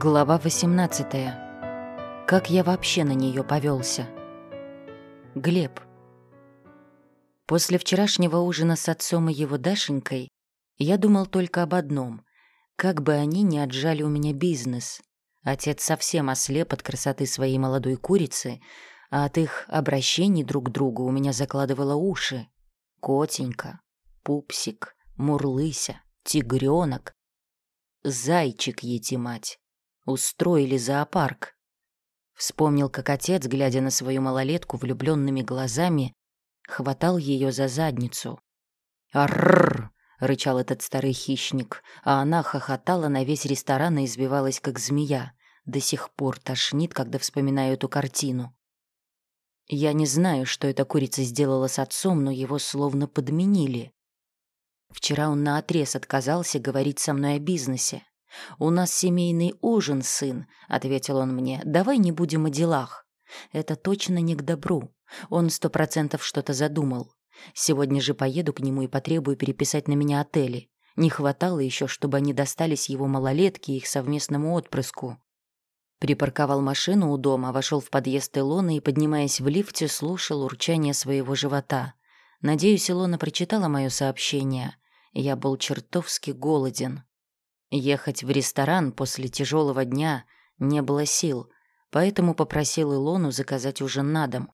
Глава 18. Как я вообще на нее повелся? Глеб. После вчерашнего ужина с отцом и его Дашенькой я думал только об одном. Как бы они не отжали у меня бизнес. Отец совсем ослеп от красоты своей молодой курицы, а от их обращений друг к другу у меня закладывало уши. Котенька, пупсик, мурлыся, тигренок, зайчик, ети мать устроили зоопарк. Вспомнил, как отец, глядя на свою малолетку влюбленными глазами, хватал ее за задницу. «Арррр!» — рычал этот старый хищник, а она хохотала на весь ресторан и избивалась, как змея. До сих пор тошнит, когда вспоминаю эту картину. Я не знаю, что эта курица сделала с отцом, но его словно подменили. Вчера он наотрез отказался говорить со мной о бизнесе. «У нас семейный ужин, сын», — ответил он мне. «Давай не будем о делах». Это точно не к добру. Он сто процентов что-то задумал. Сегодня же поеду к нему и потребую переписать на меня отели. Не хватало еще, чтобы они достались его малолетке и их совместному отпрыску. Припарковал машину у дома, вошел в подъезд Илоны и, поднимаясь в лифте, слушал урчание своего живота. Надеюсь, Илона прочитала мое сообщение. Я был чертовски голоден. Ехать в ресторан после тяжелого дня не было сил, поэтому попросил Илону заказать ужин на дом.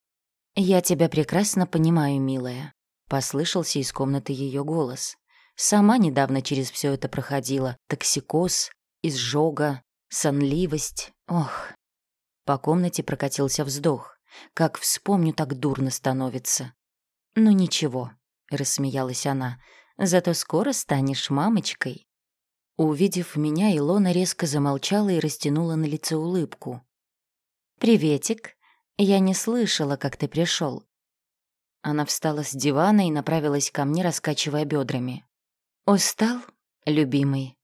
«Я тебя прекрасно понимаю, милая», — послышался из комнаты ее голос. «Сама недавно через все это проходила. Токсикоз, изжога, сонливость. Ох». По комнате прокатился вздох. Как вспомню, так дурно становится. «Ну ничего», — рассмеялась она, — «зато скоро станешь мамочкой». Увидев меня, Илона резко замолчала и растянула на лице улыбку. «Приветик. Я не слышала, как ты пришел. Она встала с дивана и направилась ко мне, раскачивая бедрами. «Устал, любимый?»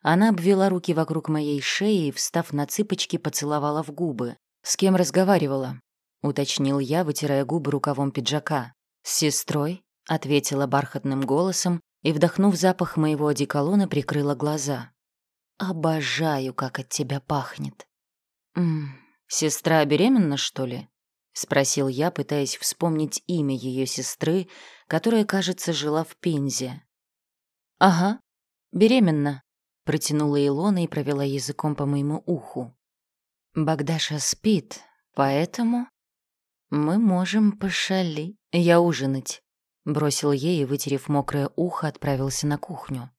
Она обвела руки вокруг моей шеи и, встав на цыпочки, поцеловала в губы. «С кем разговаривала?» — уточнил я, вытирая губы рукавом пиджака. «С сестрой?» — ответила бархатным голосом и, вдохнув запах моего одеколона, прикрыла глаза. «Обожаю, как от тебя пахнет». «М сестра беременна, что ли?» — спросил я, пытаясь вспомнить имя ее сестры, которая, кажется, жила в Пензе. «Ага, беременна», — протянула Илона и провела языком по моему уху. «Богдаша спит, поэтому мы можем пошали. Я ужинать». Бросил ей и, вытерев мокрое ухо, отправился на кухню.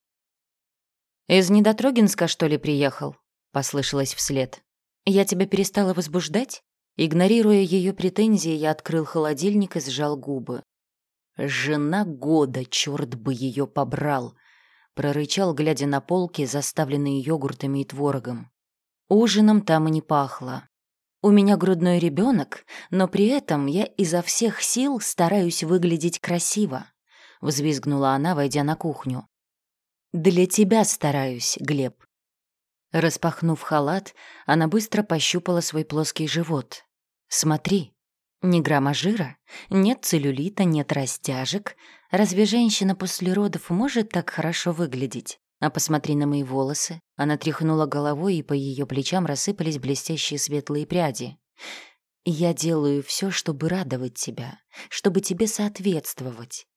«Из Недотрогинска, что ли, приехал?» — послышалось вслед. «Я тебя перестала возбуждать?» Игнорируя ее претензии, я открыл холодильник и сжал губы. «Жена года, черт бы ее побрал!» — прорычал, глядя на полки, заставленные йогуртами и творогом. Ужином там и не пахло. У меня грудной ребенок, но при этом я изо всех сил стараюсь выглядеть красиво», — взвизгнула она, войдя на кухню. «Для тебя стараюсь, Глеб». Распахнув халат, она быстро пощупала свой плоский живот. «Смотри, ни грамма жира, нет целлюлита, нет растяжек. Разве женщина после родов может так хорошо выглядеть? А посмотри на мои волосы. Она тряхнула головой, и по ее плечам рассыпались блестящие светлые пряди. Я делаю все, чтобы радовать тебя, чтобы тебе соответствовать.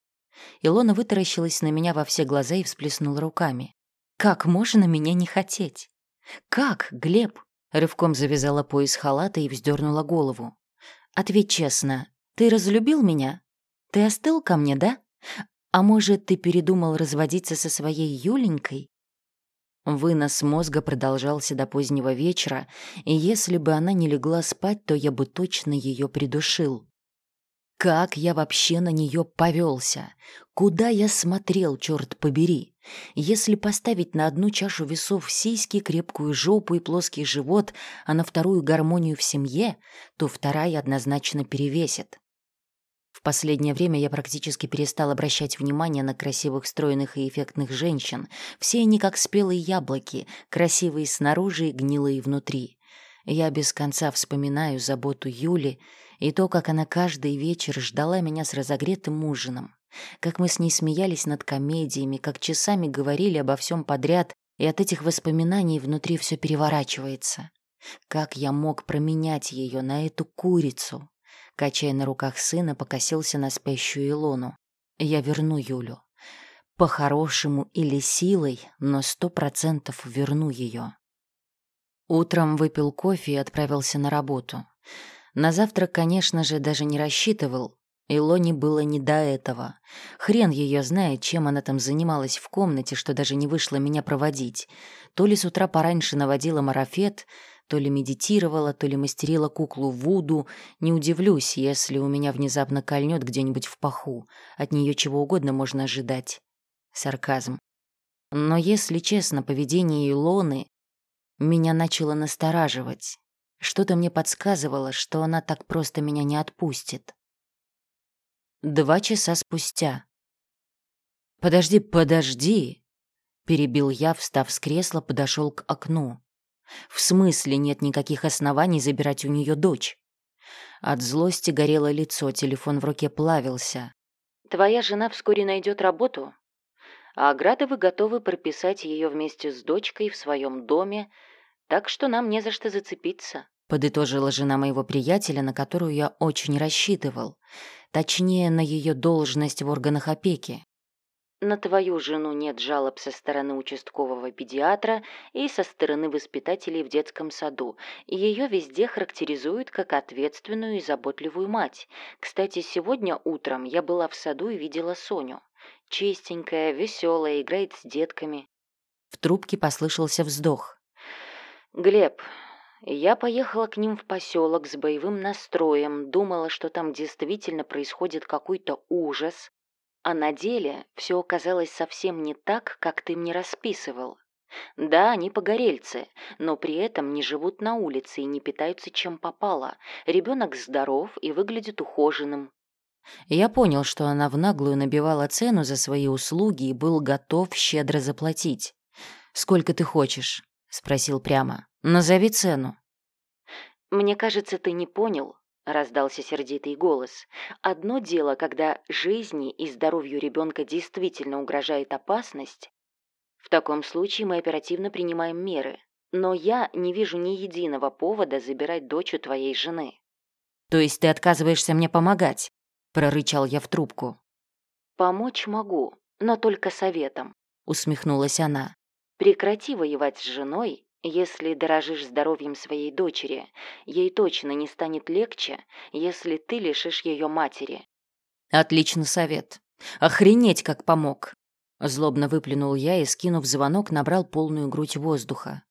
Илона вытаращилась на меня во все глаза и всплеснула руками. «Как можно меня не хотеть?» «Как, Глеб?» Рывком завязала пояс халата и вздернула голову. «Ответь честно, ты разлюбил меня? Ты остыл ко мне, да? А может, ты передумал разводиться со своей Юленькой? Вынос мозга продолжался до позднего вечера, и если бы она не легла спать, то я бы точно ее придушил. Как я вообще на нее повелся? Куда я смотрел, черт побери? Если поставить на одну чашу весов сиськи, крепкую жопу и плоский живот, а на вторую гармонию в семье, то вторая однозначно перевесит последнее время я практически перестал обращать внимание на красивых, стройных и эффектных женщин. Все они как спелые яблоки, красивые снаружи и гнилые внутри. Я без конца вспоминаю заботу Юли и то, как она каждый вечер ждала меня с разогретым ужином. Как мы с ней смеялись над комедиями, как часами говорили обо всем подряд, И от этих воспоминаний внутри все переворачивается. Как я мог променять ее на эту курицу? Качая на руках сына, покосился на спящую Илону. Я верну Юлю. По-хорошему или силой, но сто процентов верну ее. Утром выпил кофе и отправился на работу. На завтрак, конечно же, даже не рассчитывал. Илоне было не до этого. Хрен ее знает, чем она там занималась в комнате, что даже не вышла меня проводить. То ли с утра пораньше наводила марафет, то ли медитировала, то ли мастерила куклу Вуду. Не удивлюсь, если у меня внезапно кольнет где-нибудь в паху. От нее чего угодно можно ожидать. Сарказм. Но, если честно, поведение Илоны меня начало настораживать. Что-то мне подсказывало, что она так просто меня не отпустит. Два часа спустя. «Подожди, подожди!» Перебил я, встав с кресла, подошел к окну. В смысле нет никаких оснований забирать у нее дочь? От злости горело лицо, телефон в руке плавился. «Твоя жена вскоре найдет работу, а Аградовы готовы прописать ее вместе с дочкой в своем доме, так что нам не за что зацепиться», — подытожила жена моего приятеля, на которую я очень рассчитывал. Точнее, на ее должность в органах опеки. На твою жену нет жалоб со стороны участкового педиатра и со стороны воспитателей в детском саду. Ее везде характеризуют как ответственную и заботливую мать. Кстати, сегодня утром я была в саду и видела Соню. Чистенькая, веселая, играет с детками. В трубке послышался вздох. «Глеб, я поехала к ним в поселок с боевым настроем, думала, что там действительно происходит какой-то ужас, а на деле все оказалось совсем не так, как ты мне расписывал. Да, они погорельцы, но при этом не живут на улице и не питаются чем попало. Ребенок здоров и выглядит ухоженным. Я понял, что она в наглую набивала цену за свои услуги и был готов щедро заплатить. «Сколько ты хочешь?» — спросил прямо. «Назови цену». «Мне кажется, ты не понял. — раздался сердитый голос. «Одно дело, когда жизни и здоровью ребенка действительно угрожает опасность. В таком случае мы оперативно принимаем меры. Но я не вижу ни единого повода забирать дочь у твоей жены». «То есть ты отказываешься мне помогать?» — прорычал я в трубку. «Помочь могу, но только советом», — усмехнулась она. «Прекрати воевать с женой если дорожишь здоровьем своей дочери, ей точно не станет легче, если ты лишишь ее матери. Отличный совет. Охренеть, как помог. Злобно выплюнул я и, скинув звонок, набрал полную грудь воздуха.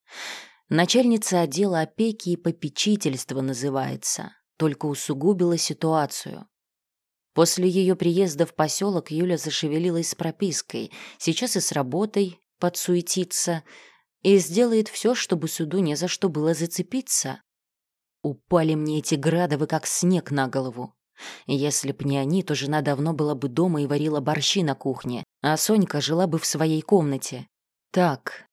Начальница отдела опеки и попечительства называется, только усугубила ситуацию. После ее приезда в поселок Юля зашевелилась с пропиской, сейчас и с работой подсуетится, и сделает все, чтобы суду не за что было зацепиться. Упали мне эти градовы, как снег на голову. Если б не они, то жена давно была бы дома и варила борщи на кухне, а Сонька жила бы в своей комнате. Так.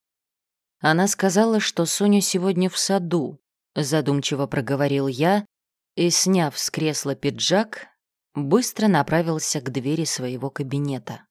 Она сказала, что Соню сегодня в саду, задумчиво проговорил я и, сняв с кресла пиджак, быстро направился к двери своего кабинета.